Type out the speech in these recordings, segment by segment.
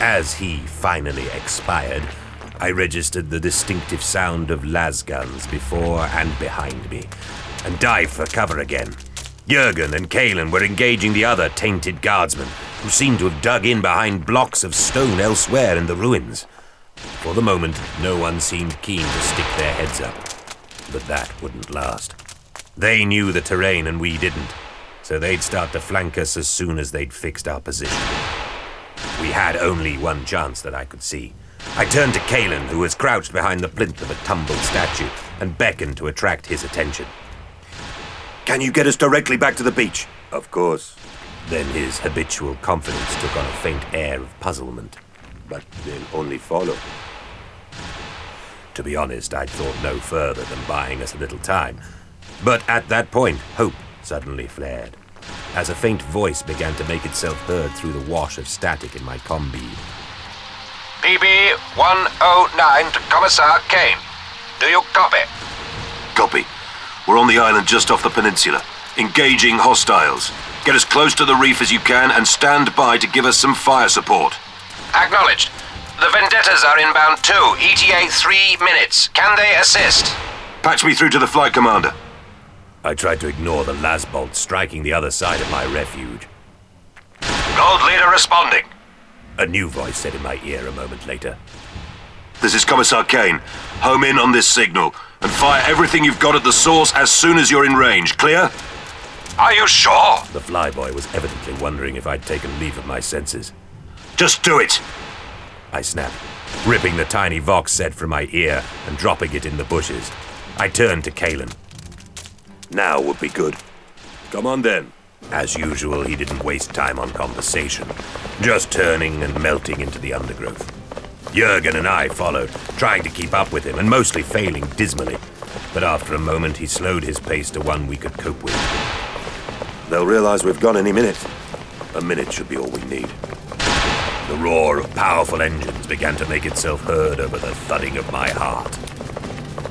As he finally expired, I registered the distinctive sound of las guns before and behind me, and dived for cover again. Jurgen and Kalen were engaging the other tainted guardsmen, who seemed to have dug in behind blocks of stone elsewhere in the ruins. For the moment, no one seemed keen to stick their heads up. But that wouldn't last. They knew the terrain and we didn't, so they'd start to flank us as soon as they'd fixed our position. We had only one chance that I could see. I turned to Kalen, who was crouched behind the plinth of a tumbled statue, and beckoned to attract his attention. Can you get us directly back to the beach? Of course. Then his habitual confidence took on a faint air of puzzlement. But they'll only follow. To be honest, I'd thought no further than buying us a little time. But at that point, hope suddenly flared, as a faint voice began to make itself heard through the wash of static in my combead. PB 109 to Commissar Cain. Do you copy? Copy. We're on the island just off the peninsula. Engaging hostiles. Get as close to the reef as you can and stand by to give us some fire support. Acknowledged. The Vendettas are inbound too. ETA three minutes. Can they assist? Patch me through to the flight commander. I tried to ignore the las bolt striking the other side of my refuge. Gold leader responding. A new voice said in my ear a moment later. This is Commissar Cain. Home in on this signal and fire everything you've got at the source as soon as you're in range. Clear? Are you sure? The flyboy was evidently wondering if I'd taken leave of my senses. Just do it! I snapped, ripping the tiny Vox set from my ear and dropping it in the bushes. I turned to Kalen. Now would be good. Come on then. As usual, he didn't waste time on conversation, just turning and melting into the undergrowth. Jurgen and I followed, trying to keep up with him and mostly failing dismally. But after a moment, he slowed his pace to one we could cope with. They'll realize we've gone any minute. A minute should be all we need. The roar of powerful engines began to make itself heard over the thudding of my heart.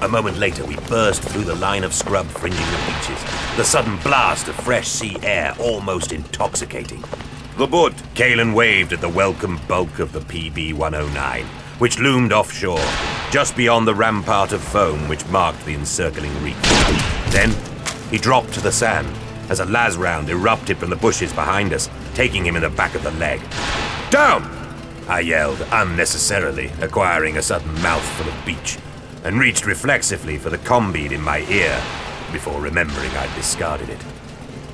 A moment later, we burst through the line of scrub fringing the beaches, the sudden blast of fresh sea air almost intoxicating. The boat! Kalen waved at the welcome bulk of the PB 109, which loomed offshore, just beyond the rampart of foam which marked the encircling reef. Then, he dropped to the sand as a las round erupted from the bushes behind us, taking him in the back of the leg. Down! I yelled unnecessarily, acquiring a sudden mouthful of beach and reached reflexively for the combead in my ear before remembering I'd discarded it.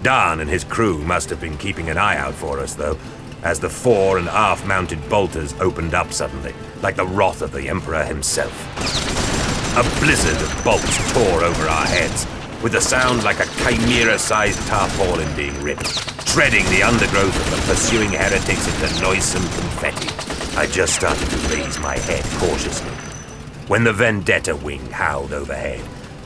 Dan and his crew must have been keeping an eye out for us, though, as the fore and aft mounted bolters opened up suddenly, like the wrath of the Emperor himself. A blizzard of bolts tore over our heads, with a sound like a chimera sized tarpaulin being ripped, shredding the undergrowth of the pursuing heretics into noisome confetti. I just started to raise my head cautiously when the Vendetta wing howled overhead,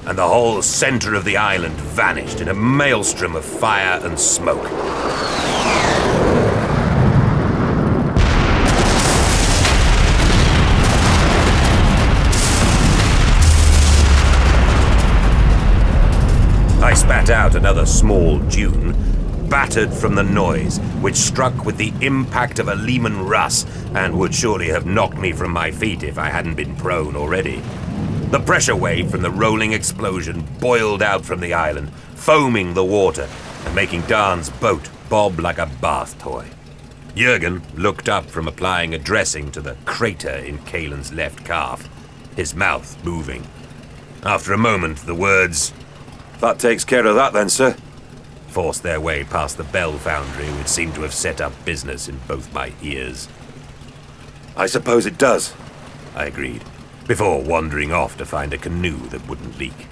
and the whole center of the island vanished in a maelstrom of fire and smoke. I spat out another small dune, battered from the noise, which struck with the impact of a Leman Russ and would surely have knocked me from my feet if I hadn't been prone already. The pressure wave from the rolling explosion boiled out from the island, foaming the water and making Dan's boat bob like a bath toy. Jurgen looked up from applying a dressing to the crater in Kalen's left calf, his mouth moving. After a moment, the words, That takes care of that then, sir. Forced their way past the bell foundry, which seemed to have set up business in both my ears. I suppose it does. I agreed, before wandering off to find a canoe that wouldn't leak.